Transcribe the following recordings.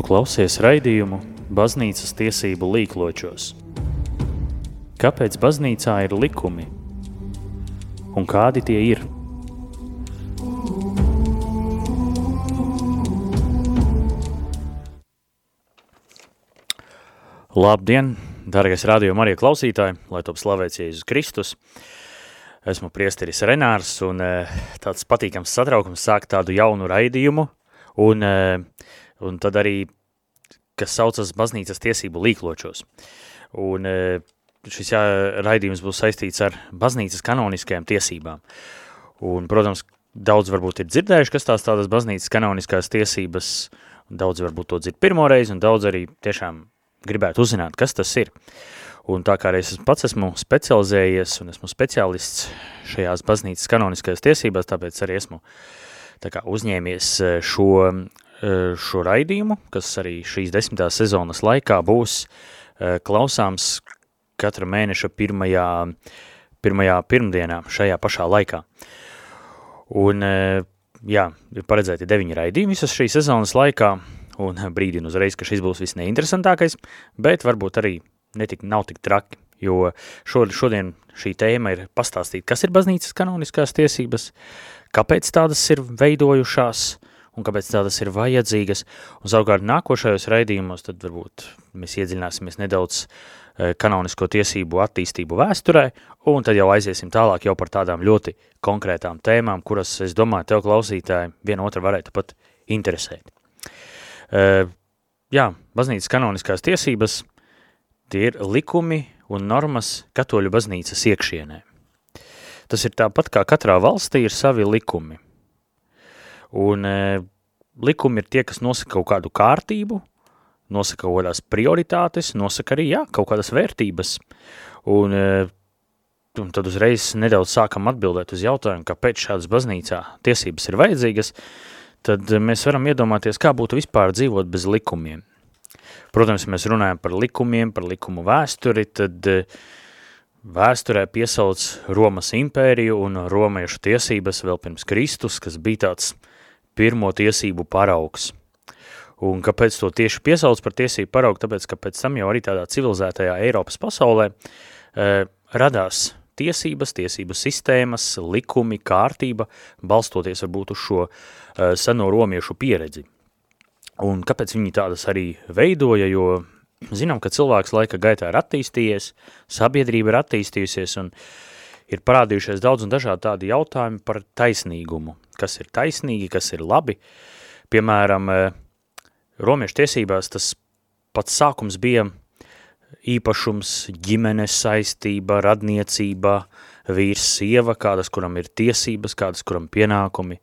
Tu klausies raidījumu Baznīcas tiesību līkločos. Kāpēc baznīcā ir likumi? Un kādi tie ir? Labdien, dārgais radio Marija klausītāji, lai top slavēts Jēzus Kristus. Esmu priesteris Renārs un eh, tāds patīkams satraukums sākt tādu jaunu raidījumu un, eh, un tad arī, kas saucas baznīcas tiesību līkločos. Un eh, šis jā, raidījums būs saistīts ar baznīcas kanoniskajām tiesībām. Un, protams, daudz varbūt ir dzirdējuši, kas tās tādas baznīcas kanoniskās tiesības, daudz varbūt to dzird pirmoreiz, un daudz arī tiešām gribētu uzzināt, kas tas ir. Un tā kā es pats esmu specializējies un esmu speciālists šajās baznīcas kanoniskajās tiesībās, tāpēc arī esmu tā kā uzņēmies e, šo, e, šo raidījumu, kas arī šīs desmitās sezonas laikā būs e, klausāms katra mēneša pirmajā, pirmajā pirmdienā šajā pašā laikā. Un, jā, ir paredzēti deviņi raidījumi visas šīs sezonas laikā, un brīdinu uzreiz, ka šis būs viss neinteresantākais, bet varbūt arī netik, nav tik traki, jo šodien šī tēma ir pastāstīt, kas ir baznīcas kanoniskās tiesības, kāpēc tādas ir veidojušās un kāpēc tādas ir vajadzīgas, un savukārt nākošajos raidījumos tad varbūt mēs iedziļināsimies nedaudz e, kanonisko tiesību attīstību vēsturē, un tad jau aiziesim tālāk jau par tādām ļoti konkrētām tēmām, kuras, es domāju, tev klausītāji viena otra varētu pat interesēt. Uh, jā, baznīcas kanoniskās tiesības, tie ir likumi un normas katoļu baznīcas iekšienē. Tas ir tāpat kā katrā valstī ir savi likumi. Un uh, likumi ir tie, kas nosaka kaut kādu kārtību, nosaka kaut kādas prioritātes, nosaka arī, jā, kaut kādas vērtības. Un, uh, un tad uzreiz nedaudz sākam atbildēt uz jautājumu, kāpēc šādas baznīcā tiesības ir vajadzīgas, uh, tad eh, mēs varam iedomāties, kā būtu vispār dzīvot bez likumiem. Protams, mēs runājam par likumiem, par likumu vēsturi, tad vēsturē piesauc Romas impēriju un romiešu tiesības vēl pirms Kristus, kas bija tāds pirmo tiesību paraugs. Un kāpēc to tieši piesauc par tiesību paraugu? Tāpēc, ka pēc tam jau arī tādā civilizētajā Eiropas pasaulē e, radās tiesības, tiesību sistēmas, likumi, kārtība, balstoties varbūt uz šo uh, seno romiešu pieredzi. Un kāpēc viņi tādas arī veidoja, jo zinām, ka cilvēks laika gaitā ir attīstījies, sabiedrība ir attīstījusies un ir parādījušies daudz un dažādi tādi jautājumi par taisnīgumu. Kas ir taisnīgi, kas ir labi. Piemēram, romiešu tiesībās tas pats sākums bija īpašums, ģimenes saistība, radniecība, vīrs, sieva, kādas, kuram ir tiesības, kādas, kuram pienākumi.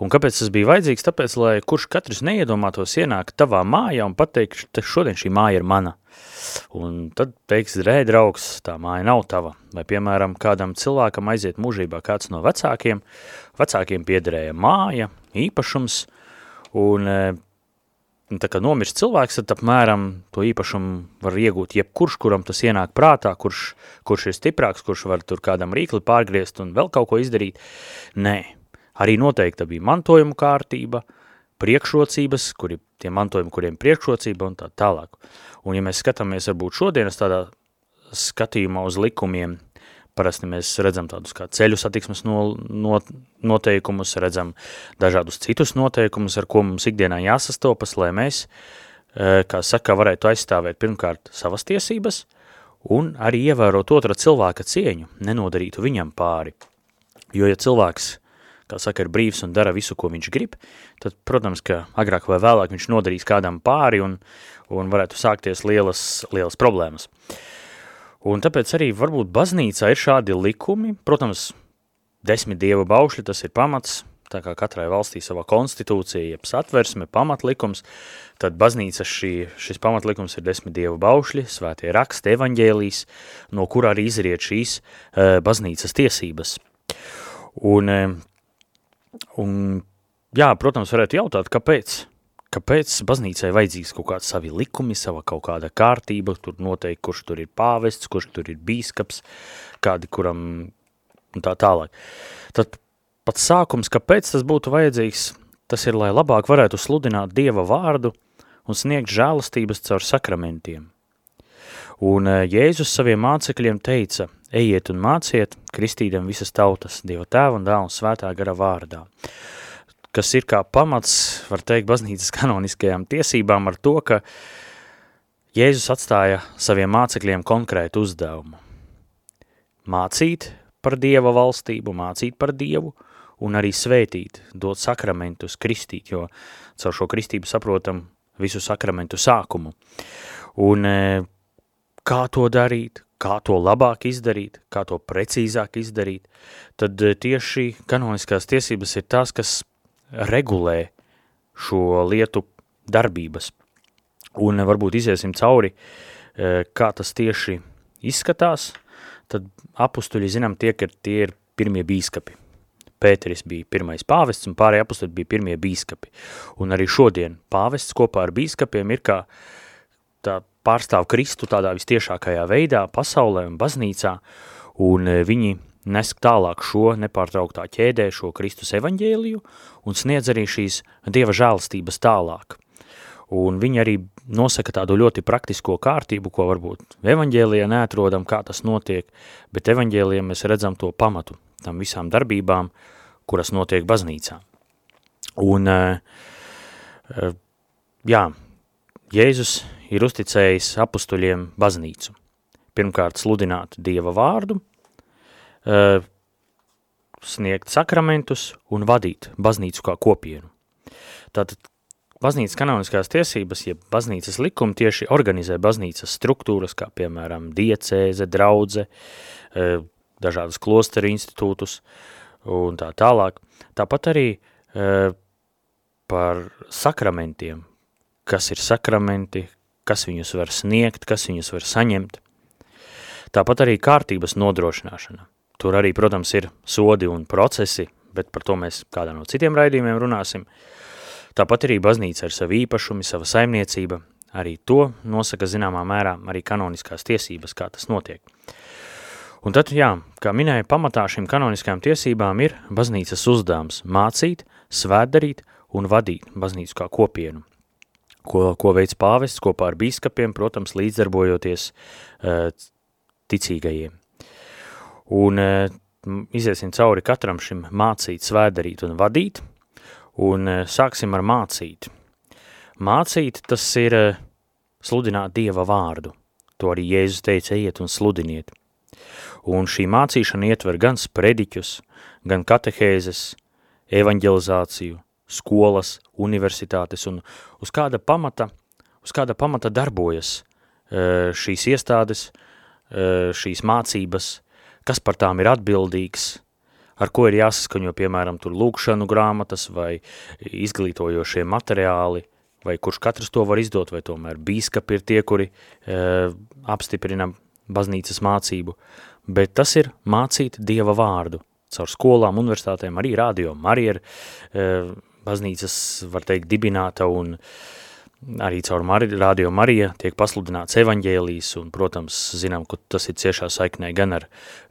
Un kāpēc tas bija vajadzīgs? Tāpēc, lai kurš katrs neiedomātos ienākt tavā mājā un pateikt, ka šodien šī māja ir mana. Un tad teiks, rē, draugs, tā māja nav tava. Vai, piemēram, kādam cilvēkam aiziet mūžībā kāds no vecākiem, vecākiem piederēja māja, īpašums, un Un tā kā nomirst cilvēks, tad apmēram to īpašumu var iegūt jebkurš, kuram tas ienāk prātā, kurš, kurš ir stiprāks, kurš var tur kādam rīkli pārgriezt un vēl kaut ko izdarīt. Nē, arī noteikta bija mantojuma kārtība, priekšrocības, kuri, tie mantojumi, kuriem priekšrocība un tā tālāk. Un ja mēs skatāmies varbūt šodienas tādā skatījumā uz likumiem, Parasti mēs redzam tādus kā ceļu satiksmes no, no, noteikumus, redzam dažādus citus noteikumus, ar ko mums ikdienā jāsastopas, lai mēs, e, kā saka, varētu aizstāvēt pirmkārt savas tiesības un arī ievērot otra cilvēka cieņu, nenodarītu viņam pāri. Jo, ja cilvēks, kā saka, ir brīvs un dara visu, ko viņš grib, tad, protams, ka agrāk vai vēlāk viņš nodarīs kādam pāri un, un varētu sākties lielas, lielas problēmas. Uh, Un tāpēc arī varbūt baznīcā ir šādi likumi, protams, desmit dieva baušļi, tas ir pamats, tā kā katrai valstī savā konstitūcija, jeb satversme, pamatlikums, tad baznīca šī, šis pamatlikums ir desmit dievu baušļi, svētie raksti, evaņģēlīs, no kurā arī izriet šīs uh, baznīcas tiesības. Un, uh, un jā, protams, varētu jautāt, kāpēc? Kāpēc baznīcai vajadzīgs kaut kāds savi likumi, sava kaut kāda kārtība, tur noteikti, kurš tur ir pāvests, kurš tur ir bīskaps, kādi, kuram un tā tālāk. Tad pats sākums, kāpēc tas būtu vajadzīgs, tas ir, lai labāk varētu sludināt Dieva vārdu un sniegt žēlastības caur sakramentiem. Un eh, Jēzus saviem mācekļiem teica, ejiet un māciet, kristīdam visas tautas, Dieva tēva un dēla un svētā gara vārdā. Kas ir kā pamats, var teikt, baznīcas kanoniskajām tiesībām ar to, ka Jēzus atstāja saviem mācekļiem konkrētu uzdevumu. Mācīt par Dieva valstību, mācīt par Dievu un arī svētīt, dot sakramentus, kristīt, jo caur šo kristību saprotam visu sakramentu sākumu. Un e, kā to darīt, kā to labāk izdarīt, kā to precīzāk izdarīt, tad e, tieši kanoniskās tiesības ir tās, kas regulē šo lietu darbības. Un varbūt iziesim cauri, e, kā tas tieši izskatās, tad apustuļi zinām tie, ka tie ir pirmie bīskapi. Pēteris bija pirmais pāvests un pārējie apustuļi bija pirmie bīskapi. Un arī šodien pāvests kopā ar bīskapiem ir kā tā pārstāv Kristu tādā vistiešākajā veidā pasaulē un baznīcā, un e, viņi nesk tālāk šo nepārtrauktā ķēdē, šo Kristus evaņģēliju, un sniedz arī šīs Dieva žēlastības tālāk. Un viņi arī nosaka tādu ļoti praktisko kārtību, ko varbūt evaņģēlijā neatrodam, kā tas notiek, bet evaņģēlijā mēs redzam to pamatu tam visām darbībām, kuras notiek baznīcā. Un, e, e, jā, Jēzus ir uzticējis apustuļiem baznīcu. Pirmkārt sludināt Dieva vārdu, e, sniegt sakramentus un vadīt baznīcu kā kopienu. Tātad Baznīcas kanoniskās tiesības, ja baznīcas likumi tieši organizē baznīcas struktūras, kā piemēram diecēze, draudze, e, dažādas klosteru institūtus un tā tālāk. Tāpat arī e, par sakramentiem, kas ir sakramenti, kas viņus var sniegt, kas viņus var saņemt. Tāpat arī kārtības nodrošināšana. Tur arī, protams, ir sodi un procesi, bet par to mēs kādā no citiem raidījumiem runāsim. Tāpat arī baznīca ar savu īpašumu, sava saimniecība, arī to nosaka zināmā mērā arī kanoniskās tiesības, kā tas notiek. Un tad, jā, kā minēja, pamatā šīm kanoniskajām tiesībām ir baznīcas uzdevums mācīt, svētdarīt un vadīt baznīcu kā kopienu, ko, ko veids pāvests kopā ar bīskapiem, protams, līdzdarbojoties uh, ticīgajiem. Un uh, iziesim cauri katram šim mācīt, svētdarīt un vadīt, Un eh, sāksim ar mācīt. Mācīt tas ir eh, sludināt Dieva vārdu. To arī Jēzus teica, ejiet un sludiniet. Un šī mācīšana ietver gan sprediķus, gan katehēzes, evanģelizāciju, skolas, universitātes un uz kāda pamata, uz kāda pamata darbojas eh, šīs iestādes, šīs mācības, kas par tām ir atbildīgs, ar ko ir jāsaskaņo, piemēram, tur lūkšanu grāmatas vai izglītojošie materiāli, vai kurš katrs to var izdot, vai tomēr bīskapi ir tie, kuri e, apstiprina baznīcas mācību, bet tas ir mācīt Dieva vārdu, caur skolām, universitātēm, arī radio, arī ir e, baznīcas, var teikt, dibināta un e, arī caur Mari, Radio Marija tiek pasludināts evaņģēlijs, un, protams, zinām, ka tas ir ciešā saiknē gan ar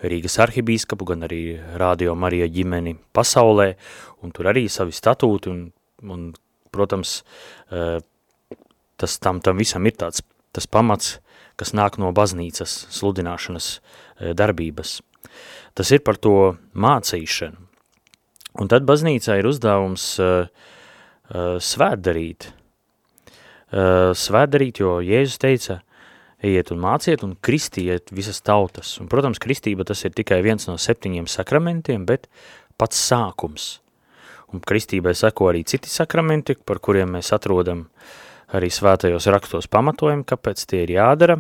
Rīgas arhibīskapu, gan arī Radio Marija ģimeni pasaulē, un tur arī savi statūti, un, un protams, eh, tas tam, tam visam ir tāds tas pamats, kas nāk no baznīcas sludināšanas eh, darbības. Tas ir par to mācīšanu. Un tad baznīcā ir uzdevums uh, uh, svētdarīt, uh, svētdarīt, jo Jēzus teica, ejiet un māciet un kristiet visas tautas. Un, protams, kristība tas ir tikai viens no septiņiem sakramentiem, bet pats sākums. Un kristībai seko arī citi sakramenti, par kuriem mēs atrodam arī svētajos rakstos pamatojumu, kāpēc tie ir jādara.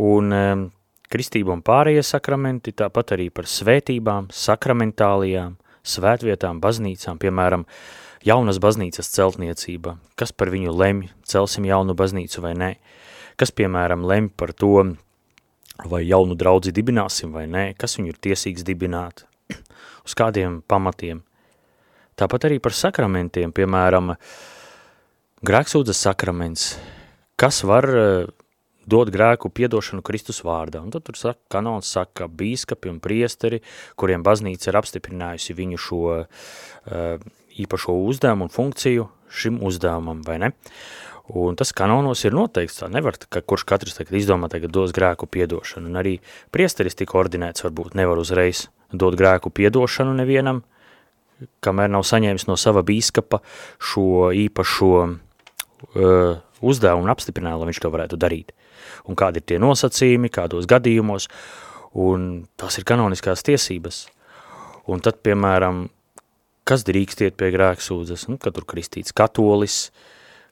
Un um, kristība un pārējie sakramenti, tāpat arī par svētībām, sakramentālijām, svētvietām, baznīcām, piemēram, uh, jaunas baznīcas celtniecība, kas par viņu lemj, celsim jaunu baznīcu vai nē, kas, piemēram, lemj par to, vai jaunu draudzi dibināsim vai nē, kas viņu ir tiesīgs dibināt, uz kādiem pamatiem. Tāpat arī par sakramentiem, piemēram, grēksūdzes sakraments, kas var uh, dot grēku piedošanu Kristus vārdā. Un tad tur saka, kanons saka bīskapi un priesteri, kuriem baznīca ir apstiprinājusi viņu šo uh, īpašo uzdevumu un funkciju šim uzdevumam, vai ne? Un tas kanonos ir noteikts, tā nevar, ka kurš katrs tagad izdomā tagad dos grēku piedošanu, un arī priesteris tika ordinēts, varbūt nevar uzreiz dot grēku piedošanu nevienam, kamēr nav saņēmis no sava bīskapa šo īpašo uh, uzdevumu un apstiprinājumu, lai viņš to varētu darīt. Un kādi ir tie nosacījumi, kādos gadījumos, un tās ir kanoniskās tiesības. Un tad, piemēram, kas drīkst iet pie grēksūdzes, nu, kad tur kristīts katolis,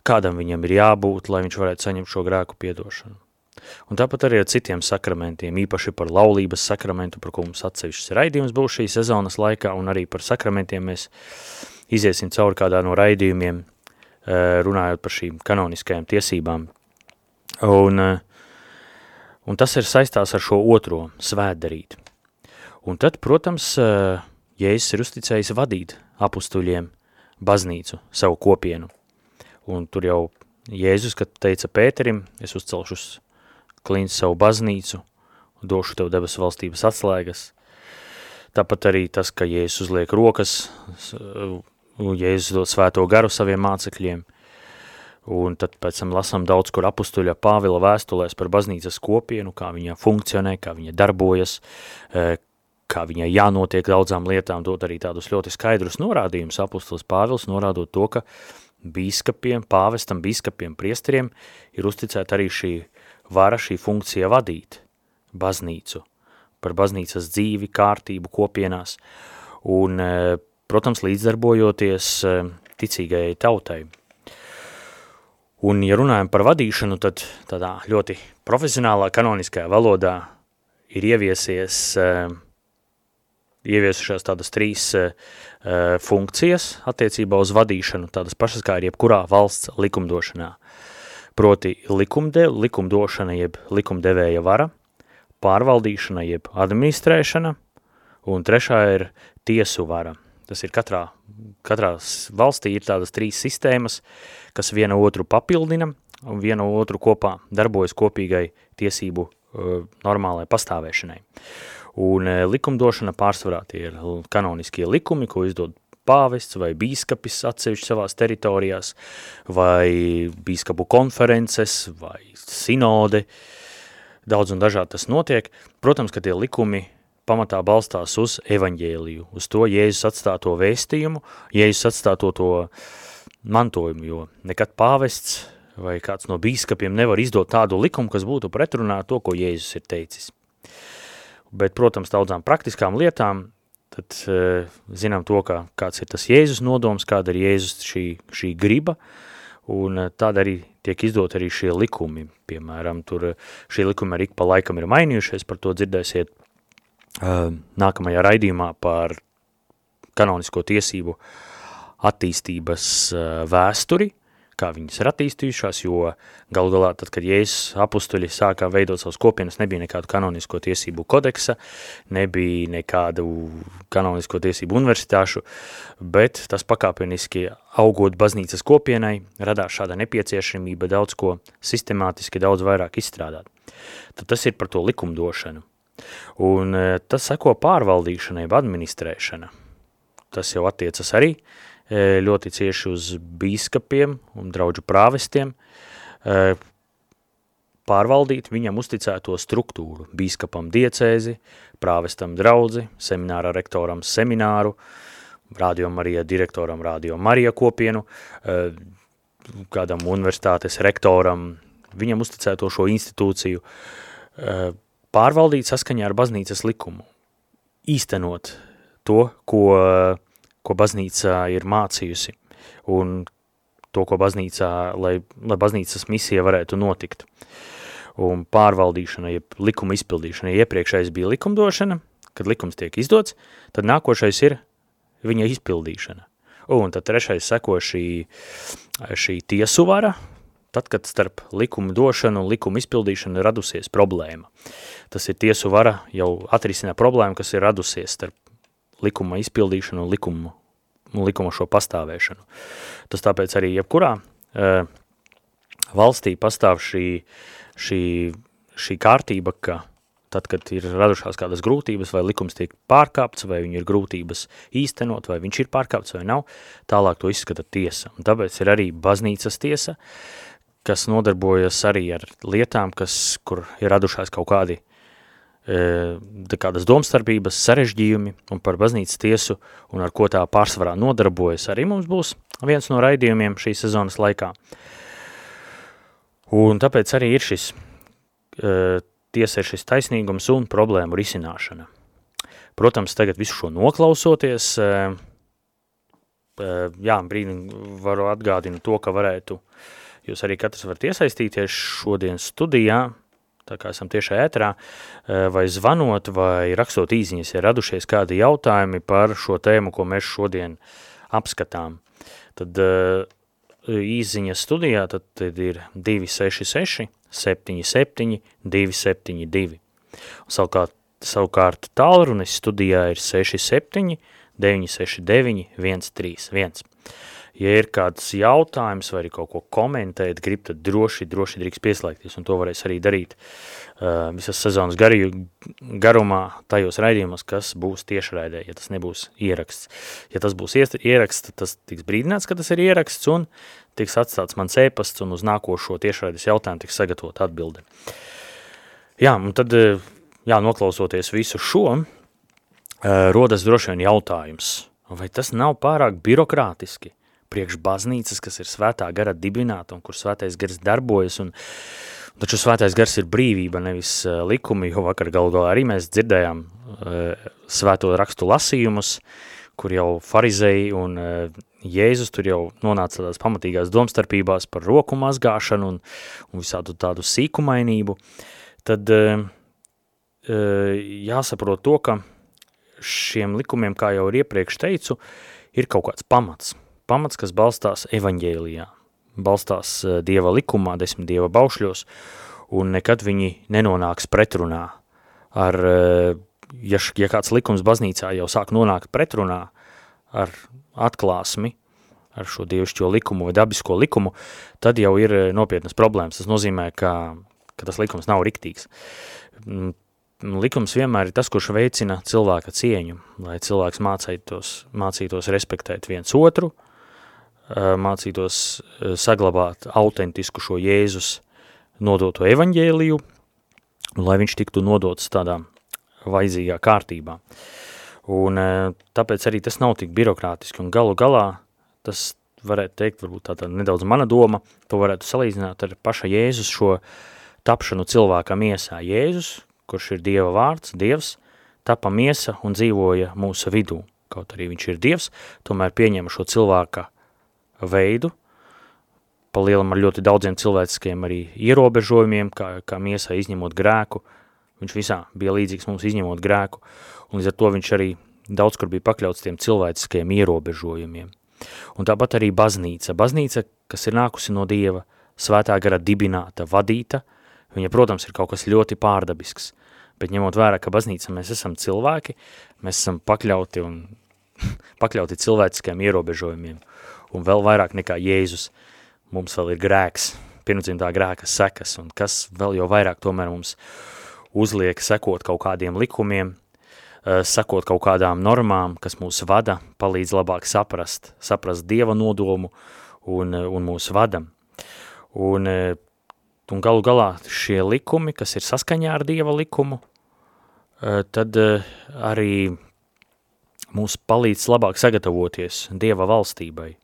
kādam viņam ir jābūt, lai viņš varētu saņemt šo grēku piedošanu. Un tāpat arī ar citiem sakramentiem, īpaši par laulības sakramentu, par ko mums atsevišķs raidījums būs šī sezonas laikā, un arī par sakramentiem mēs iziesim cauri kādā no raidījumiem, eh, runājot par šīm kanoniskajām tiesībām. Un, eh, un tas ir saistās ar šo otro svētdarīt. Un tad, protams, eh, Jēzus ir uzticējis vadīt apustuļiem baznīcu, savu kopienu. Un tur jau Jēzus, kad teica Pēterim, es uzcelšu uz klīns savu baznīcu, došu tev debesu valstības atslēgas. Tāpat arī tas, ka Jēzus uzliek rokas, Jēzus dod svēto garu saviem mācekļiem, un tad pēc tam lasām daudz, kur apustuļa Pāvila vēstulēs par baznīcas kopienu, kā viņa funkcionē, kā viņa darbojas, kā viņai jānotiek daudzām lietām, dot arī tādus ļoti skaidrus norādījumus. Apustulis Pāvils norādot to, ka bīskapiem, pāvestam, bīskapiem, priesteriem ir uzticēta arī šī vara, šī funkcija vadīt baznīcu, par baznīcas dzīvi, kārtību, kopienās un, e, protams, līdzdarbojoties e, ticīgajai tautai. Un, ja runājam par vadīšanu, tad tādā ļoti profesionālā kanoniskajā valodā ir ieviesies uh, ieviesušās tādas trīs uh, funkcijas attiecībā uz vadīšanu, tādas pašas kā ir jebkurā valsts likumdošanā. Proti likumde, likumdošana jeb likumdevēja vara, pārvaldīšana jeb administrēšana, un trešā ir tiesu vara. Tas ir katrā, katrā valstī ir tādas trīs sistēmas, kas viena otru papildina un viena otru kopā darbojas kopīgai tiesību uh, normālai pastāvēšanai. Un e, likumdošana pārsvarā tie ir kanoniskie likumi, ko izdod pāvests vai bīskapis atsevišķi savās teritorijās, vai bīskapu konferences, vai sinode, daudz un dažādi tas notiek. Protams, ka tie likumi pamatā balstās uz evaņģēliju, uz to Jēzus atstāto vēstījumu, Jēzus atstāto to mantojumu, jo nekad pāvests vai kāds no bīskapiem nevar izdot tādu likumu, kas būtu pretrunā to, ko Jēzus ir teicis bet, protams, daudzām praktiskām lietām, tad uh, zinām to, ka kāds ir tas Jēzus nodoms, kāda ir Jēzus šī, šī griba, un uh, tāda arī tiek izdot arī šie likumi. Piemēram, tur šie likumi arī pa laikam ir mainījušies, par to dzirdēsiet uh, nākamajā raidījumā par kanonisko tiesību attīstības uh, vēsturi, kā viņas ir attīstījušās, jo galu galā, tad, kad Jēzus apustuļi sākā veidot savus kopienas, nebija nekādu kanonisko tiesību kodeksa, nebija nekādu kanonisko tiesību universitāšu, bet tas pakāpeniski augot baznīcas kopienai, radās šāda nepieciešamība daudz ko sistemātiski daudz vairāk izstrādāt. Tad tas ir par to likumdošanu. Un e, tas seko pārvaldīšanai, administrēšana. Tas jau attiecas arī uh, ļoti cieši uz bīskapiem un draudžu prāvestiem, e, pārvaldīt viņam uzticēto struktūru, bīskapam diecēzi, prāvestam draudzi, semināra rektoram semināru, Radio Marija direktoram Radio Marija kopienu, e, kādam universitātes rektoram, viņam uzticēto šo institūciju, pārvaldīt saskaņā ar baznīcas likumu, īstenot to, ko ko baznīca ir mācījusi, un to, ko baznīcā, lai, lai baznīcas misija varētu notikt. Un pārvaldīšana, ja likuma izpildīšana, ja iepriekšējais bija likumdošana, kad likums tiek izdots, tad nākošais ir viņa izpildīšana. Un tad trešais seko šī, šī tiesuvara, tad, kad starp likumu došanu un likumu izpildīšanu radusies problēma. Tas ir tiesu vara jau atrisinā problēmu, kas ir radusies starp likuma izpildīšanu un likumu, likuma šo pastāvēšanu. Tas tāpēc arī jebkurā uh, valstī pastāv šī, šī, šī kārtība, ka tad, kad ir radušās kādas grūtības, vai likums tiek pārkāpts, vai viņi ir grūtības īstenot, vai viņš ir pārkāpts vai nav, tālāk to izskata tiesa. Un tāpēc ir arī baznīcas tiesa, kas nodarbojas arī ar lietām, kas, kur ir radušās kaut kādi kādas domstarpības, sarežģījumi un par baznīcas tiesu un ar ko tā pārsvarā nodarbojas arī mums būs viens no raidījumiem šīs sezonas laikā. Un tāpēc arī ir šis tiesa ir šis taisnīgums un problēmu risināšana. Protams, tagad visu šo noklausoties, jā, brīdi varu atgādināt to, ka varētu, jūs arī katrs varat iesaistīties šodien studijā, tā kā esam tieši ēterā, vai zvanot, vai rakstot īziņas, ja radušies kādi jautājumi par šo tēmu, ko mēs šodien apskatām. Tad īziņas studijā tad, tad ir 266 77 272. Savukārt, savukārt tālrunis studijā ir 67 969 131. Ja ir kāds jautājums vai kaut ko komentēt, grib, tad droši, droši drīkst pieslēgties, un to varēs arī darīt uh, visas sezonas garī, garumā tajos raidījumos, kas būs tiešraidē, ja tas nebūs ieraksts. Ja tas būs ieraksts, tad tas tiks brīdināts, ka tas ir ieraksts, un tiks atstāts mans ēpasts, un uz nākošo tiešraides jautājumu tiks sagatavot atbildi. Jā, un tad, jā, noklausoties visu šo, uh, rodas droši vien jautājums, vai tas nav pārāk birokrātiski priekš baznīcas, kas ir svētā gara dibināta un kur svētais gars darbojas, un taču svētais gars ir brīvība, nevis uh, likumi, jo vakar galu galā arī mēs dzirdējām uh, svēto rakstu lasījumus, kur jau farizēji un uh, Jēzus tur jau nonāca tādās pamatīgās domstarpībās par roku mazgāšanu un, un visādu tādu sīkumainību, tad uh, uh, jāsaprot to, ka šiem likumiem, kā jau iepriekš teicu, ir kaut kāds pamats. Pamats, kas balstās evaņģēlijā, balstās eh, Dieva likumā, desmit Dieva baušļos, un nekad viņi nenonāks pretrunā ar, eh, ja, ja kāds likums baznīcā jau sāk nonākt pretrunā ar atklāsmi, ar šo dievišķo likumu vai dabisko likumu, tad jau ir eh, nopietnas problēmas. Tas nozīmē, ka, ka tas likums nav riktīgs. Mm, likums vienmēr ir tas, kurš veicina cilvēka cieņu, lai cilvēks mācītos, mācītos respektēt viens otru, mācītos saglabāt autentisku šo Jēzus nodoto evaņģēliju, lai viņš tiktu nodots tādā vajadzīgā kārtībā. Un tāpēc arī tas nav tik birokrātiski, un galu galā tas varētu teikt, varbūt tā, tā nedaudz mana doma, to varētu salīdzināt ar paša Jēzus šo tapšanu cilvēkam iesā. Jēzus, kurš ir Dieva vārds, Dievs, tapa miesa un dzīvoja mūsu vidū. Kaut arī viņš ir Dievs, tomēr pieņēma šo cilvēka veidu, pa lielam ar ļoti daudziem cilvēciskiem arī ierobežojumiem, kā, kā miesā izņemot grēku, viņš visā bija līdzīgs mums izņemot grēku, un līdz ar to viņš arī daudz kur bija pakļauts tiem cilvēciskiem ierobežojumiem. Un tāpat arī baznīca. Baznīca, kas ir nākusi no Dieva, svētā gara dibināta, vadīta – Viņa, protams, ir kaut kas ļoti pārdabisks, bet ņemot vērā, ka baznīca mēs esam cilvēki, mēs esam pakļauti un pakļauti cilvēciskiem ierobežojumiem, un vēl vairāk nekā Jēzus, mums vēl ir grēks, pirmdzimtā grēka sekas, un kas vēl jau vairāk tomēr mums uzliek sekot kaut kādiem likumiem, eh, sekot kaut kādām normām, kas mūs vada, palīdz labāk saprast, saprast Dieva nodomu un, un mūs vadam. Un eh, un galu galā šie likumi, kas ir saskaņā ar Dieva likumu, eh, tad eh, arī mūs palīdz labāk sagatavoties Dieva valstībai,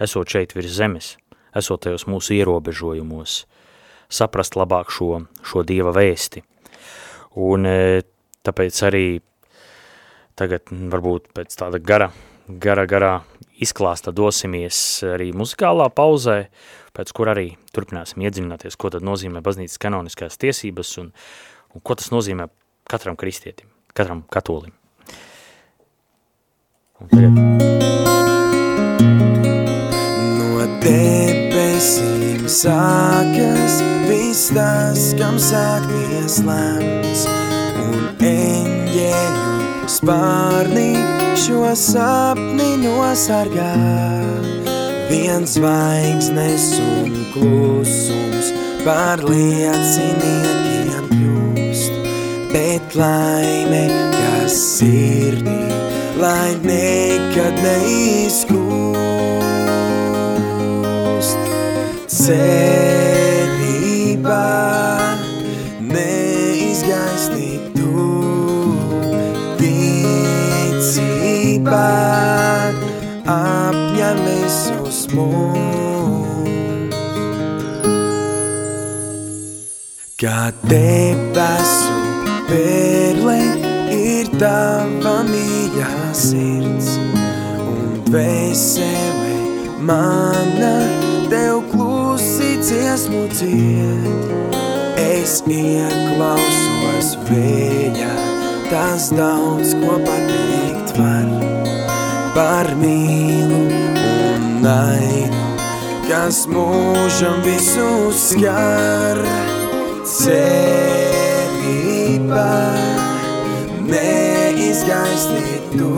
esot šeit virs zemes, esot tajos mūsu ierobežojumos, saprast labāk šo, šo Dieva vēsti. Un eh, tāpēc arī tagad varbūt pēc tāda gara, gara, garā izklāsta dosimies arī muzikālā pauzē, pēc kur arī turpināsim iedziļināties, ko tad nozīmē baznīcas kanoniskās tiesības un, un ko tas nozīmē katram kristietim, katram katolim. Un tagad... debesīm sākas viss tas, kam sākties lemts, un eņģeļu spārnī šo sapni nosargā. Viens zvaigznes un klusums par lieciniekiem kļūst, bet laime, kas sirdī, lai nekad cerībā neizgaistītu ticībā apņemies uz mums. Kā debesu pērle ir tava mīļā sirds un vesele mana tev dziesmu dzied. Es ieklausos vēļā, tas daudz ko pateikt var par mīlu un naidu, kas mūžam visu skar. Cerība neizgaisni tu,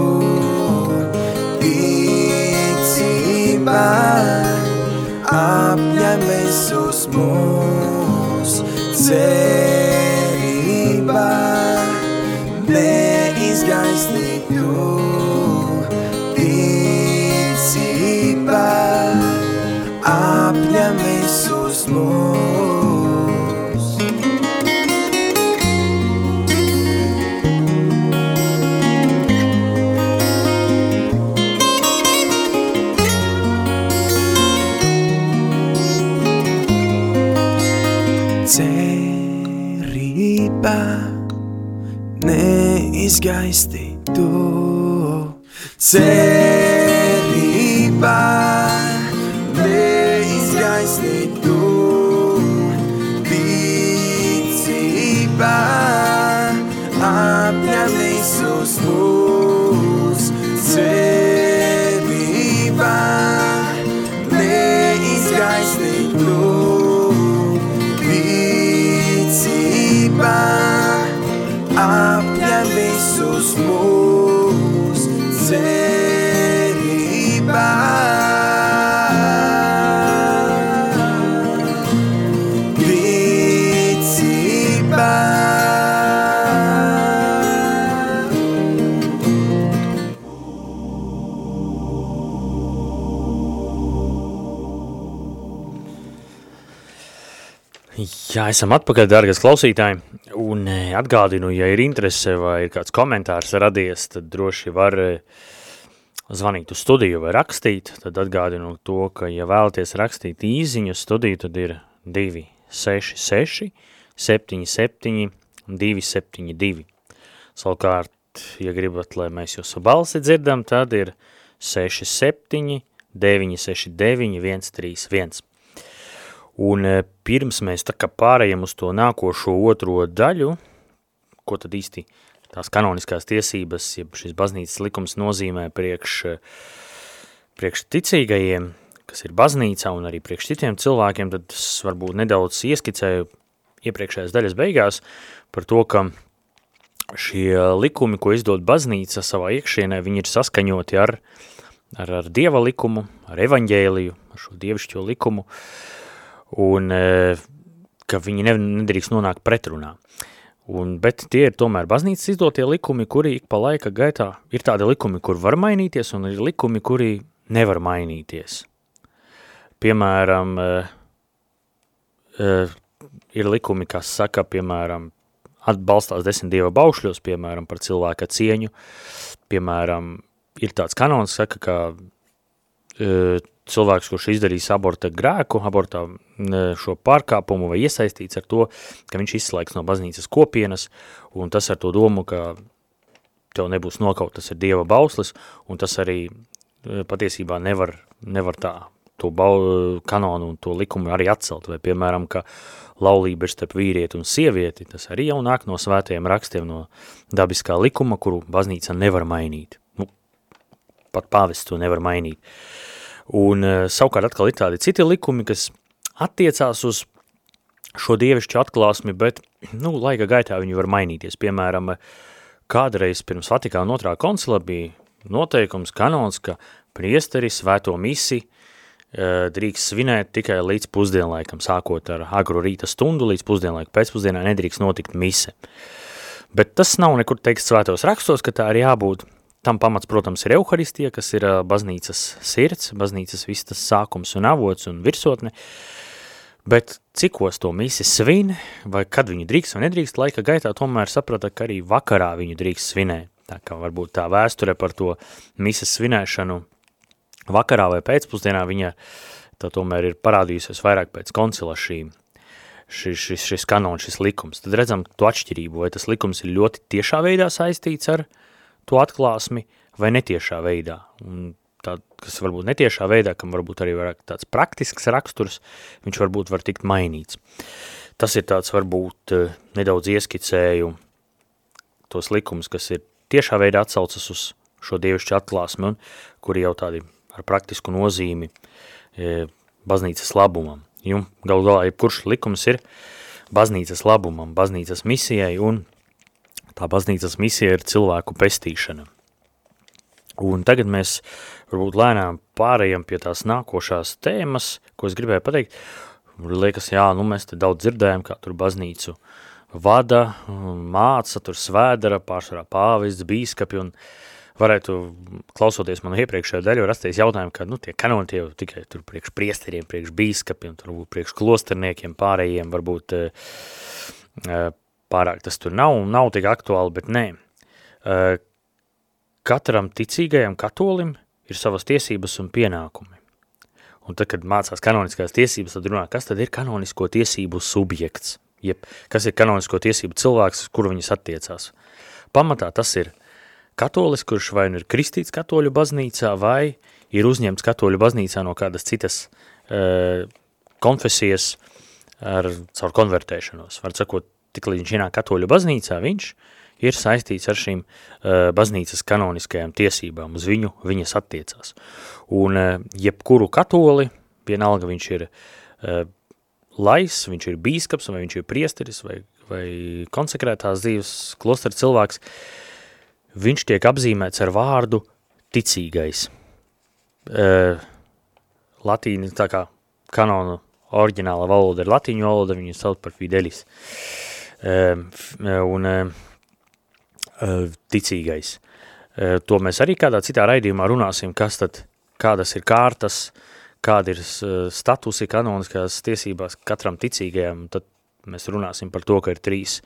ticība apņem visus mūs. Cerība neizgaisni tu, neizgaisti tu. Jā, esam atpakaļ, dārgas klausītāji, un eh, atgādinu, ja ir interese vai ir kāds komentārs radies, tad droši var eh, zvanīt uz studiju vai rakstīt, tad atgādinu to, ka, ja vēlaties rakstīt īziņu studiju, tad ir 266 77 272. Savukārt, ja gribat, lai mēs jūsu balsi dzirdam, tad ir 67 969 131. Un eh, pirms mēs tā kā pārējiem uz to nākošo otro daļu, ko tad īsti tās kanoniskās tiesības, ja šis baznīcas likums nozīmē priekš, priekš ticīgajiem, kas ir baznīcā un arī priekš citiem cilvēkiem, tad es varbūt nedaudz ieskicēju iepriekšējās daļas beigās par to, ka šie likumi, ko izdod baznīca savā iekšienē, viņi ir saskaņoti ar, ar, ar dieva likumu, ar evaņģēliju, ar šo dievišķo likumu, un e, ka viņi ne, nedrīkst nonākt pretrunā. Un, bet tie ir tomēr baznīcas izdotie likumi, kuri ik pa laika gaitā ir tādi likumi, kur var mainīties, un ir likumi, kuri nevar mainīties. Piemēram, e, e, ir likumi, kas saka, piemēram, atbalstās desmit dieva baušļos, piemēram, par cilvēka cieņu, piemēram, ir tāds kanons, saka, ka cilvēks, kurš izdarīs aborta grēku, abortā šo pārkāpumu vai iesaistīts ar to, ka viņš izslēgs no baznīcas kopienas, un tas ar to domu, ka tev nebūs nokaut, tas ir Dieva bauslis, un tas arī patiesībā nevar, nevar tā, to bau, kanonu un to likumu arī atcelt, vai piemēram, ka laulība ir starp vīrieti un sievieti, tas arī jau nāk no svētajiem rakstiem, no dabiskā likuma, kuru baznīca nevar mainīt. Pat pāvests to nevar mainīt. Un uh, savukārt atkal ir tādi citi likumi, kas attiecās uz šo dievišķu atklāsmi, bet, nu, laika gaitā viņi var mainīties. Piemēram, kādreiz pirms Vatikāna otrā koncila bija noteikums, kanons, ka priesteri svēto misi uh, drīkst svinēt tikai līdz pusdienlaikam, sākot ar agru rīta stundu, līdz pusdienlaiku pēcpusdienā nedrīkst notikt mise. Bet tas nav nekur teikt svētos rakstos, ka tā ir jābūt Tam pamats, protams, ir euharistija, kas ir baznīcas sirds, baznīcas viss tas sākums un avots un virsotne, bet cikos to misi svin, vai kad viņu drīkst vai nedrīkst, laika gaitā tomēr saprata, ka arī vakarā viņu drīkst svinēt. Tā kā varbūt tā vēsture par to misas svinēšanu vakarā vai pēcpusdienā viņa tā tomēr ir parādījusies vairāk pēc koncila šī, šis, šis, šis kanons, šis likums. Tad redzam to atšķirību, vai tas likums ir ļoti tiešā veidā saistīts ar to atklāsmi vai netiešā veidā. Un tā, kas varbūt netiešā veidā, kam varbūt arī vairāk tāds praktisks raksturs, viņš varbūt var tikt mainīts. Tas ir tāds varbūt eh, nedaudz ieskicēju tos likumus, kas ir tiešā veidā atsaucas uz šo dievišķu atklāsmi un kuri jau tādi ar praktisku nozīmi e, baznīcas labumam. Jo galu galā, jebkurš likums ir baznīcas labumam, baznīcas misijai un tā baznīcas misija ir cilvēku pestīšana. Un tagad mēs varbūt lēnām pārējām pie tās nākošās tēmas, ko es gribēju pateikt. Liekas, jā, nu mēs te daudz dzirdējam, kā tur baznīcu vada, māca, tur svēdara, pārsvarā pāvists, bīskapi, un varētu, klausoties manu iepriekšējo daļu, rasties jautājumu, ka, nu, tie kanoni tie tikai tur priekš priesteriem, priekš bīskapiem, tur priekš klosterniekiem, pārējiem, varbūt pārāk tas tur nav, nav tik aktuāli, bet nē. Katram ticīgajam katolim ir savas tiesības un pienākumi. Un tad, kad mācās kanoniskās tiesības, tad runā, kas tad ir kanonisko tiesību subjekts, jeb kas ir kanonisko tiesību cilvēks, uz kuru viņas attiecās. Pamatā tas ir katolis, kurš vai nu ir kristīts katoļu baznīcā, vai ir uzņemts katoļu baznīcā no kādas citas uh, konfesijas ar, caur konvertēšanos. Var sakot, tik līdz viņš ienāk katoļu baznīcā, viņš ir saistīts ar šīm uh, baznīcas kanoniskajām tiesībām, uz viņu viņas attiecās. Un uh, jebkuru katoli, vienalga viņš ir uh, lais, viņš ir bīskaps, vai viņš ir priesteris, vai, vai konsekrētās dzīves klostera cilvēks, viņš tiek apzīmēts ar vārdu ticīgais. Uh, latīni, tā kā kanona oriģināla valoda ir latīņu valoda, viņu sauc par fidelis. Uh, un uh, ticīgais. To mēs arī kādā citā raidījumā runāsim, kas tad, kādas ir kārtas, kāda ir statusi kanoniskās tiesībās katram ticīgajam, tad mēs runāsim par to, ka ir trīs,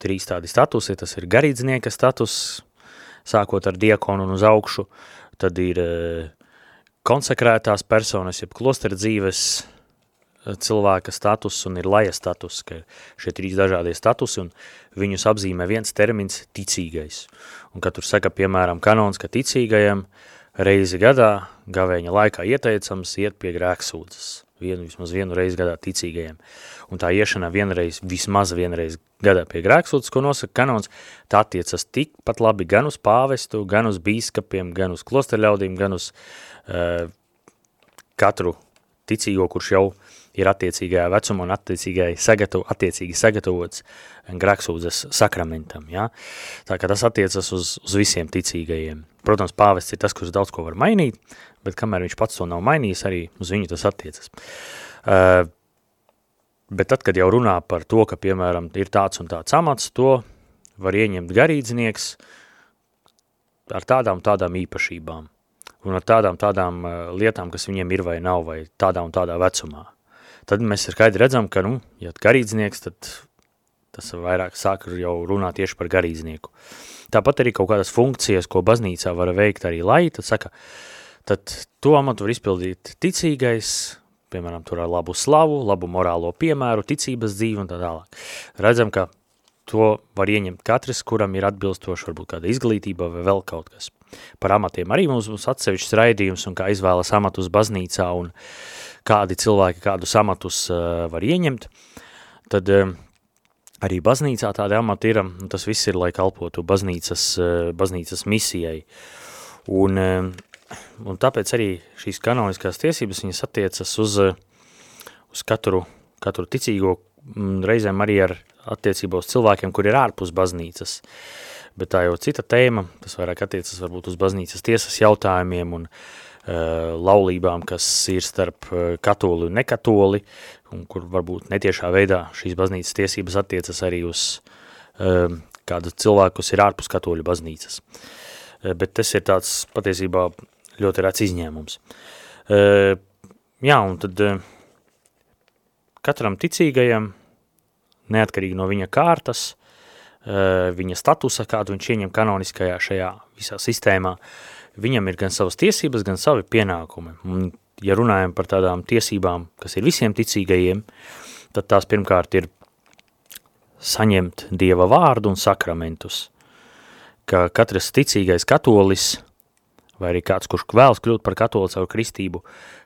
trīs tādi statusi, tas ir garīdznieka status, sākot ar diakonu un uz augšu, tad ir konsekrētās personas, jeb klostera dzīves cilvēka status un ir laja status, ka šie trīs dažādie statusi un viņus apzīmē viens termins ticīgais. Un, kad tur saka, piemēram, kanons, ka ticīgajam reizi gadā gavēņa laikā ieteicams iet pie grēksūdzes. Vienu, vismaz vienu reizi gadā ticīgajiem. Un tā iešanā vienreiz, vismaz vienreiz gadā pie grēksūdzes, ko nosaka kanons, tā attiecas tikpat labi gan uz pāvestu, gan uz bīskapiem, gan uz klosterļaudīm, gan uz uh, katru ticīgo, kurš jau ir attiecīgajā vecumā un attiecīgai sagatav, attiecīgi sagatavots grēksūdzes sakramentam. Ja? Tā kā tas attiecas uz, uz visiem ticīgajiem. Protams, pāvests ir tas, kurš daudz ko var mainīt, bet kamēr viņš pats to nav mainījis, arī uz viņu tas attiecas. Uh, bet tad, kad jau runā par to, ka, piemēram, ir tāds un tāds amats, to var ieņemt garīdznieks ar tādām tādām īpašībām un ar tādām tādām uh, lietām, kas viņiem ir vai nav, vai tādā un tādā vecumā tad mēs skaidri redzam, ka, nu, ja garīdznieks, tad tas vairāk sāk jau runāt tieši par garīdznieku. Tāpat arī kaut kādas funkcijas, ko baznīcā var veikt arī lai, tad saka, tad to amatu var izpildīt ticīgais, piemēram, tur ar labu slavu, labu morālo piemēru, ticības dzīvi un tā tālāk. Redzam, ka to var ieņemt katrs, kuram ir atbilstoši varbūt kāda izglītība vai vēl kaut kas. Par amatiem arī mums būs atsevišķs raidījums un kā izvēlas amatus baznīcā un kādi cilvēki kādus amatus uh, var ieņemt, tad uh, arī baznīcā tādi amati ir, un tas viss ir, lai kalpotu baznīcas, uh, baznīcas misijai. Un, un tāpēc arī šīs kanoniskās tiesības, viņas attiecas uz, uz katru, katru ticīgo, reizēm arī ar attiecībā uz cilvēkiem, kur ir ārpus baznīcas. Bet tā jau cita tēma, tas vairāk attiecas varbūt uz baznīcas tiesas jautājumiem un uh, Eh, laulībām, kas ir starp eh, katoli un nekatoli, un kur varbūt netiešā veidā šīs baznīcas tiesības attiecas arī uz um, kādu cilvēku, kas ir ārpus katoļu baznīcas. Bet tas ir tāds patiesībā ļoti rēts izņēmums. Uh, jā, un tad uh, katram ticīgajam, neatkarīgi no viņa kārtas, viņa statusa, kādu viņš ieņem kanoniskajā šajā visā sistēmā, viņam ir gan savas tiesības, gan savi pienākumi. Un, ja runājam par tādām tiesībām, kas ir visiem ticīgajiem, tad tās pirmkārt ir saņemt Dieva vārdu un sakramentus, ka katrs ticīgais katolis, vai arī kāds, kurš vēlas kļūt par katoli caur kristību,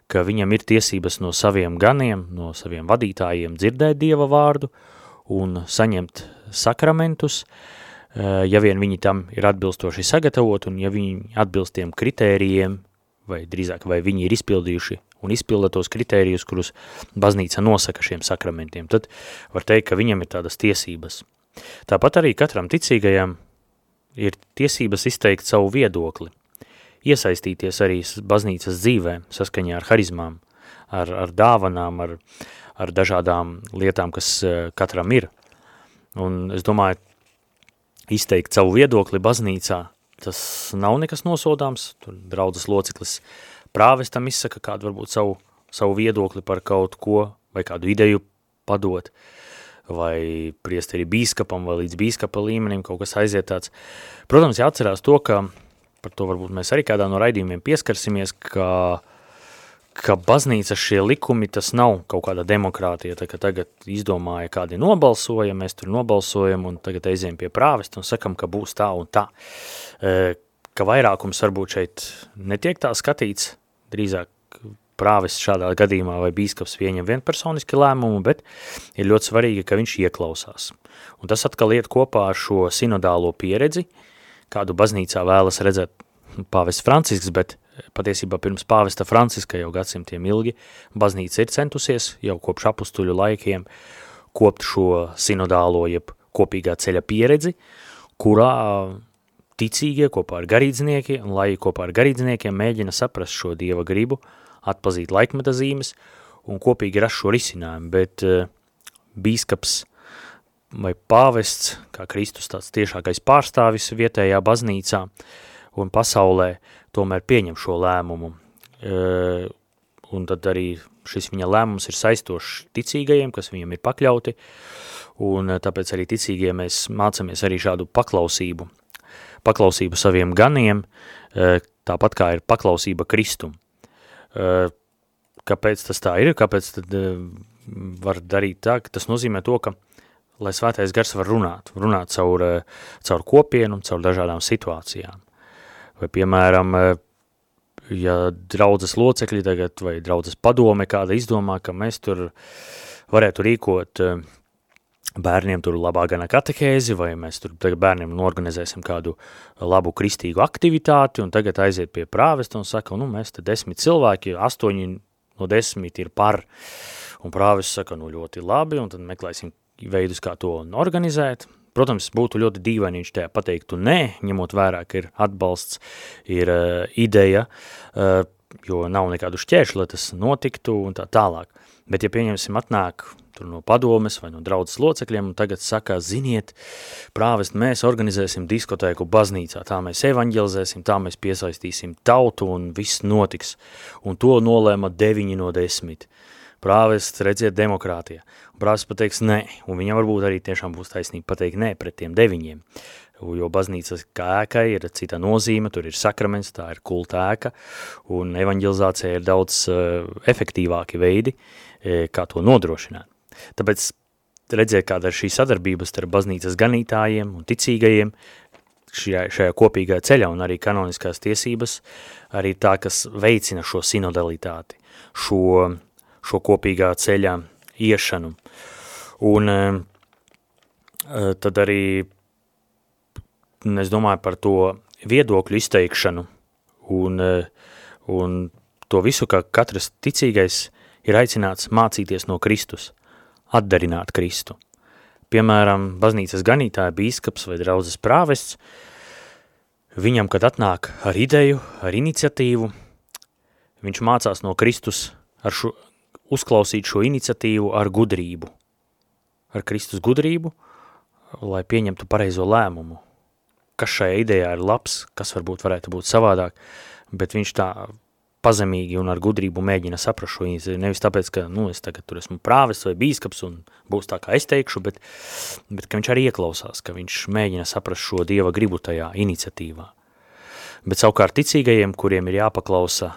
ka viņam ir tiesības no saviem ganiem, no saviem vadītājiem dzirdēt Dieva vārdu un saņemt sakramentus, ja vien viņi tam ir atbilstoši sagatavot un ja viņi atbilst tiem kritērijiem, vai drīzāk vai viņi ir izpildījuši un izpilda tos kritērijus, kurus baznīca nosaka šiem sakramentiem, tad var teikt, ka viņam ir tādas tiesības. Tāpat arī katram ticīgajam ir tiesības izteikt savu viedokli, iesaistīties arī baznīcas dzīvē, saskaņā ar harizmām, ar, ar dāvanām, ar, ar dažādām lietām, kas eh, katram ir. Un es domāju, izteikt savu viedokli baznīcā, tas nav nekas nosodāms, tur draudzes loceklis prāvestam izsaka kādu varbūt savu, savu viedokli par kaut ko, vai kādu ideju padot, vai priesteri bīskapam, vai līdz bīskapa līmenim kaut kas aiziet tāds. Protams, jāatcerās to, ka par to varbūt mēs arī kādā no raidījumiem pieskarsimies, ka, ka baznīca šie likumi, tas nav kaut kāda demokrātija, tā ka tagad izdomāja, kādi nobalsoja, mēs tur nobalsojam un tagad aiziem pie prāvesta un sakam, ka būs tā un tā. E, ka vairākums varbūt šeit netiek tā skatīts, drīzāk prāvis šādā gadījumā vai bīskaps pieņem vienpersoniski lēmumu, bet ir ļoti svarīgi, ka viņš ieklausās. Un tas atkal iet kopā ar šo sinodālo pieredzi, kādu baznīcā vēlas redzēt pāvests Francisks, bet patiesībā pirms pāvesta Franciska jau gadsimtiem ilgi baznīca ir centusies jau kopš apustuļu laikiem kopt šo sinodālo jeb kopīgā ceļa pieredzi, kurā ticīgie kopā ar garīdzniekiem, lai kopā ar garīdzniekiem mēģina saprast šo dieva gribu, atpazīt laikmeta zīmes un kopīgi rast šo risinājumu, bet uh, bīskaps vai pāvests, kā Kristus tāds tiešākais pārstāvis vietējā baznīcā un pasaulē, tomēr pieņem šo lēmumu. Uh, un tad arī šis viņa lēmums ir saistošs ticīgajiem, kas viņam ir pakļauti, un tāpēc arī ticīgie mēs mācamies arī šādu paklausību paklausību saviem ganiem, e, tāpat kā ir paklausība Kristum. E, kāpēc tas tā ir? Kāpēc tad e, var darīt tā? Tas nozīmē to, ka lai svētais gars var runāt, runāt caur, caur kopienu, caur dažādām situācijām. Vai, piemēram, ja draudzes locekļi tagad vai draudzes padome kāda izdomā, ka mēs tur varētu rīkot uh, bērniem tur labā gana katehēzi, vai mēs tur tagad bērniem norganizēsim kādu labu kristīgu aktivitāti, un tagad aiziet pie prāvesta un saka, nu, mēs te desmit cilvēki, astoņi no desmit ir par, un prāvests saka, nu, ļoti labi, un tad meklēsim veidus, kā to organizēt. Protams, būtu ļoti dīvaini viņš tajā pateiktu nē, ņemot vērā, ka ir atbalsts, ir uh, ideja, uh, jo nav nekādu šķēršu, lai tas notiktu un tā tālāk. Bet, ja pieņemsim atnāk tur no padomes vai no draudzes locekļiem, un tagad saka, ziniet, prāvest, mēs organizēsim diskotēku baznīcā, tā mēs evaņģelizēsim, tā mēs piesaistīsim tautu un viss notiks. Un to nolēma 9 no 10. Prāvests, redziet, demokrātija. Prāvests pateiks nē, un viņam varbūt arī tiešām būs taisnība pateikt nē pret tiem deviņiem. Jo baznīcas kā ēka ir cita nozīme, tur ir sakraments, tā ir kulta ēka, un evaņģelizācija ir daudz uh, efektīvāki veidi, uh, kā to nodrošināt. Tāpēc redziet, kāda ir šī sadarbība starp baznīcas ganītājiem un ticīgajiem šajā, šajā kopīgajā ceļā un arī kanoniskās tiesības, arī tā, kas veicina šo sinodalitāti, šo, šo kopīgā ceļā iešanu. Un eh, tad arī es domāju par to viedokļu izteikšanu un, eh, un to visu, ka katrs ticīgais ir aicināts mācīties no Kristus atdarināt Kristu. Piemēram, baznīcas ganītāja bīskaps vai draudzes prāvests, viņam, kad atnāk ar ideju, ar iniciatīvu, viņš mācās no Kristus ar šo, uzklausīt šo iniciatīvu ar gudrību, ar Kristus gudrību, lai pieņemtu pareizo lēmumu, kas šajā idejā ir labs, kas varbūt varētu būt savādāk, bet viņš tā pazemīgi un ar gudrību mēģina saprast šo iniciatīvu. Nevis tāpēc, ka nu, es tagad tur esmu prāvis vai bīskaps un būs tā, kā es teikšu, bet, bet ka viņš arī ieklausās, ka viņš mēģina saprast šo Dieva gribu tajā iniciatīvā. Bet savukārt ticīgajiem, kuriem ir jāpaklausa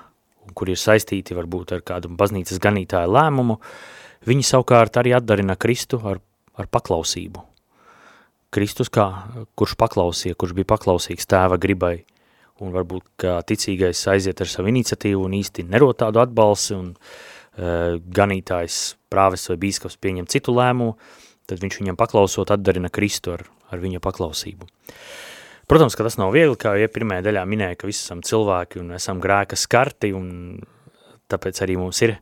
un kuri ir saistīti varbūt ar kādu baznīcas ganītāju lēmumu, viņi savukārt arī atdarina Kristu ar, ar paklausību. Kristus, kā, kurš paklausīja, kurš bija paklausīgs tēva gribai, un varbūt kā ticīgais aiziet ar savu iniciatīvu un īsti nerot tādu atbalsi, un uh, ganītājs, prāves vai bīskaps pieņem citu lēmumu, tad viņš viņam paklausot atdarina Kristu ar, ar viņa paklausību. Protams, ka tas nav viegli, kā jau pirmajā daļā minēja, ka visi esam cilvēki un esam grēka skarti, un tāpēc arī mums ir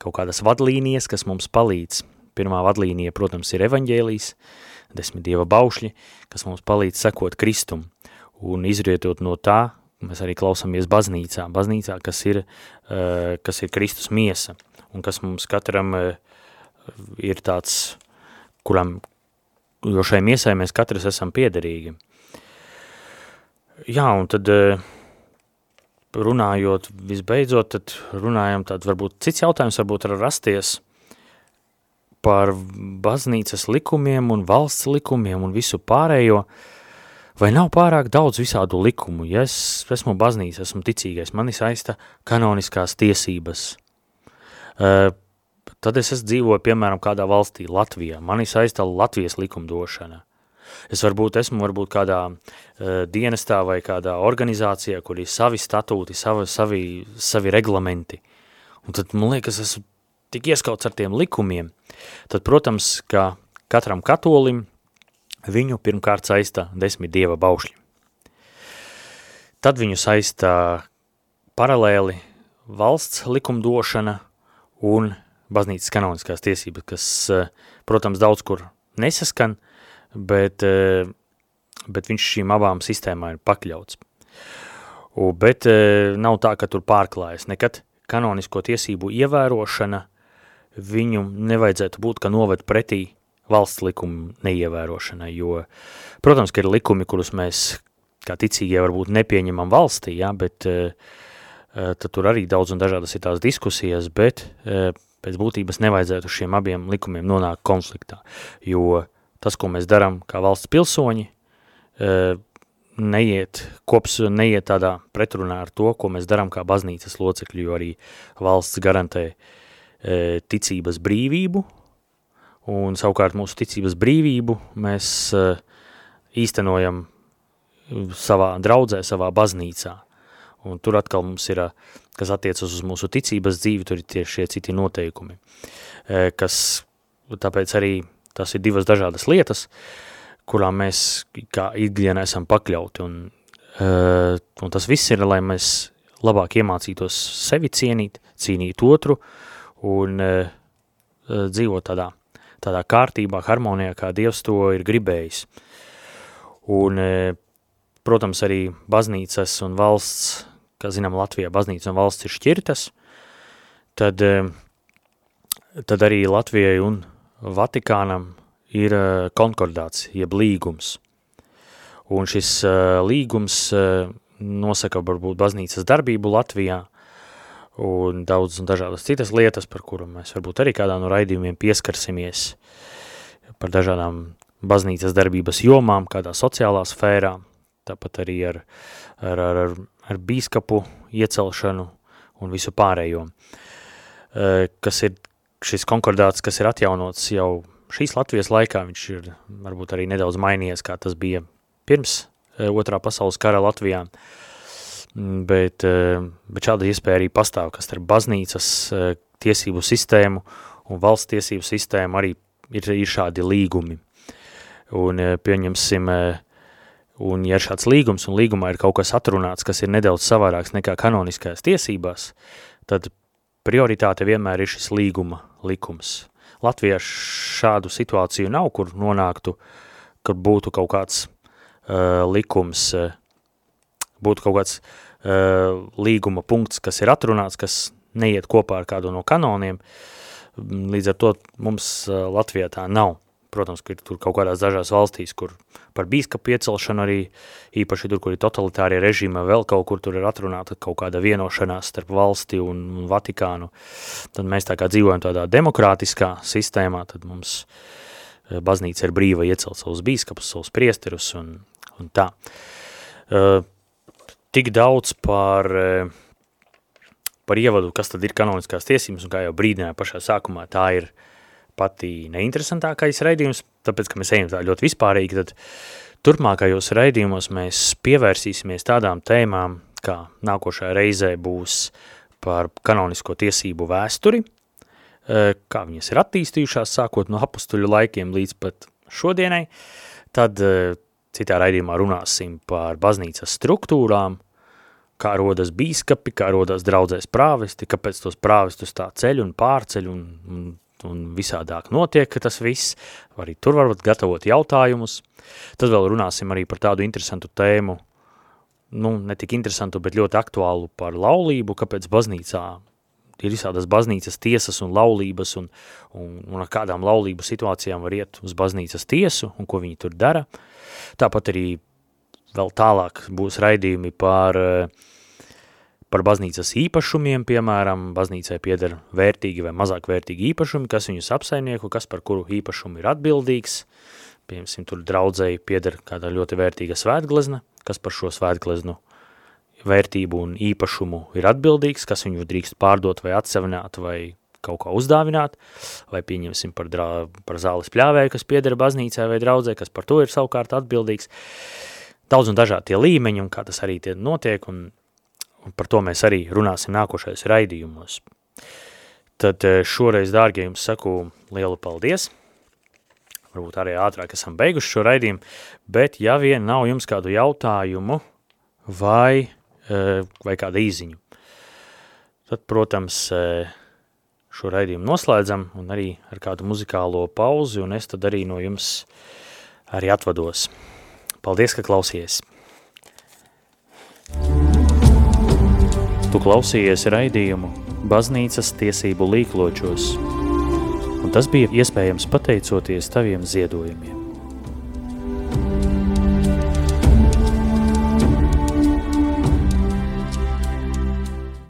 kaut kādas vadlīnijas, kas mums palīdz. Pirmā vadlīnija, protams, ir evaņģēlijas, desmit dieva baušļi, kas mums palīdz sekot Kristumu un izrietot no tā, mēs arī klausāmies baznīcā, baznīcā, kas ir, uh, kas ir Kristus miesa, un kas mums katram uh, ir tāds, kuram, jo šai miesai mēs katrs esam piederīgi. Jā, un tad uh, runājot visbeidzot, tad runājam tad varbūt cits jautājums varbūt var rasties par baznīcas likumiem un valsts likumiem un visu pārējo, Vai nav pārāk daudz visādu likumu? Ja es esmu baznīca, esmu ticīgais, mani saista kanoniskās tiesības. Uh, tad es esmu dzīvoju, piemēram, kādā valstī, Latvijā. Mani saista Latvijas likumdošana. Es varbūt esmu varbūt kādā uh, dienestā vai kādā organizācijā, kur ir savi statūti, savi, savi, savi reglamenti. Un tad, man liekas, esmu tik ieskauts ar tiem likumiem. Tad, protams, ka katram katolim Viņu pirmkārt saista desmit dieva baušļi. Tad viņu saista paralēli valsts likumdošana un baznīcas kanoniskās tiesības, kas, eh, protams, daudz kur nesaskan, bet, eh, bet viņš šīm abām sistēmām ir pakļauts. Bet eh, nav tā, ka tur pārklājas. Nekad kanonisko tiesību ievērošana viņu nevajadzētu būt, ka noved pretī valsts likumu neievērošanai, jo, protams, ka ir likumi, kurus mēs kā ticīgie varbūt nepieņemam valstī, ja, bet uh, tad tur arī daudz un dažādas ir tās diskusijas, bet uh, pēc būtības nevajadzētu šiem abiem likumiem nonākt konfliktā, jo tas, ko mēs darām kā valsts pilsoņi, uh, neiet, kops neiet tādā pretrunā ar to, ko mēs darām kā baznīcas locekļi, jo arī valsts garantē ticības brīvību, un savukārt mūsu ticības brīvību mēs uh, īstenojam savā draudzē, savā baznīcā. Un tur atkal mums ir, kas attiecas uz mūsu ticības dzīvi, tur ir tieši šie citi noteikumi, kas tāpēc arī tas ir divas dažādas lietas, kurām mēs kā ikdienā esam pakļauti. Un, uh, un tas viss ir, lai mēs labāk iemācītos sevi cienīt, cīnīt otru un uh, dzīvot tādā tādā kārtībā, harmonijā, kā Dievs to ir gribējis. Un, e, protams, arī baznīcas un valsts, kā zinām, Latvijā baznīca un valsts ir šķirtas, tad, e, tad arī Latvijai un Vatikānam ir e, konkordāts, jeb līgums. Un šis līgums nosaka varbūt baznīcas darbību Latvijā, un daudz un dažādas citas lietas, par kurām mēs varbūt arī kādā no raidījumiem pieskarsimies, par dažādām baznīcas darbības jomām, kādā sociālā sfērā, tāpat arī ar, ar, ar, ar, ar bīskapu iecelšanu un visu pārējo, kas ir šis konkordāts, kas ir atjaunots jau šīs Latvijas laikā, viņš ir varbūt arī nedaudz mainījies, kā tas bija pirms e, otrā pasaules kara Latvijā, uh, bet, eh, bet šāda iespēja arī pastāv, kas starp baznīcas eh, tiesību sistēmu un valsts tiesību sistēmu arī ir, ir šādi līgumi. Un eh, pieņemsim, un ja ir šāds līgums un līgumā ir kaut kas atrunāts, kas ir nedaudz savādāks nekā kanoniskajās tiesībās, tad prioritāte vienmēr ir šis līguma likums. Latvijā šādu situāciju nav, kur nonāktu, kur būtu kaut kāds uh, likums, uh, būtu kaut kāds uh, līguma punkts, kas ir atrunāts, kas neiet kopā ar kādu no kanoniem. Līdz ar to mums uh, Latvijā tā nav. Protams, ka ir tur kaut kādās dažās valstīs, kur par bīskapu iecelšanu arī īpaši tur, kur ir totalitārie režīma, vēl kaut kur tur ir atrunāta kaut kāda vienošanās starp valsti un, Vatikānu. Tad mēs tā kā dzīvojam tādā demokrātiskā sistēmā, tad mums eh, baznīca ir brīva iecelt savus bīskapus, savus priesterus un, un tā. Uh, tik daudz par, par ievadu, kas tad ir kanoniskās tiesības, un kā jau brīdināja pašā sākumā, tā ir uh, pati neinteresantākais raidījums, tāpēc, ka mēs ejam tā ļoti vispārīgi, tad turpmākajos raidījumos mēs pievērsīsimies tādām tēmām, kā nākošajā reizē būs par kanonisko tiesību vēsturi, e, kā viņas ir attīstījušās, sākot no apustuļu laikiem līdz pat šodienai, tad e, citā raidījumā runāsim par baznīcas struktūrām, kā rodas bīskapi, kā rodas draudzēs prāvesti, kāpēc tos prāvestus tā ceļ un pārceļ un, un un visādāk notiek tas viss, arī tur varat gatavot jautājumus. Tad vēl runāsim arī par tādu interesantu tēmu, nu, ne tik interesantu, bet ļoti aktuālu par laulību, kāpēc baznīcā ir visādas baznīcas tiesas un laulības, un, un, un ar kādām laulību situācijām var iet uz baznīcas tiesu, un ko viņi tur dara. Tāpat arī vēl tālāk būs raidījumi par uh, par baznīcas īpašumiem, piemēram, baznīcai pieder vērtīgi vai mazāk vērtīgi īpašumi, kas viņus apsaimnieku, kas par kuru īpašumu ir atbildīgs, piemēram, tur draudzēji pieder kāda ļoti vērtīga svētglezna, kas par šo svētgleznu vērtību un īpašumu ir atbildīgs, kas viņu drīkst pārdot vai atsevināt vai kaut kā uzdāvināt, vai pieņemsim par, drā, par zāles pļāvēju, kas pieder baznīcai vai draudzē, kas par to ir savukārt atbildīgs. Daudz un dažādi tie līmeņi un kā tas arī tie notiek, un un par to mēs arī runāsim nākošais raidījumos. Tad eh, šoreiz, dārgie, jums saku lielu paldies. Varbūt arī ātrāk esam beiguši šo raidījumu, bet ja vien nav jums kādu jautājumu vai, eh, vai kāda īziņu, tad, protams, eh, šo raidījumu noslēdzam un arī ar kādu muzikālo pauzi, un es tad arī no jums arī atvados. Paldies, ka klausies! Tu klausījies raidījumu Baznīcas tiesību līkločos, un tas bija iespējams pateicoties taviem ziedojumiem.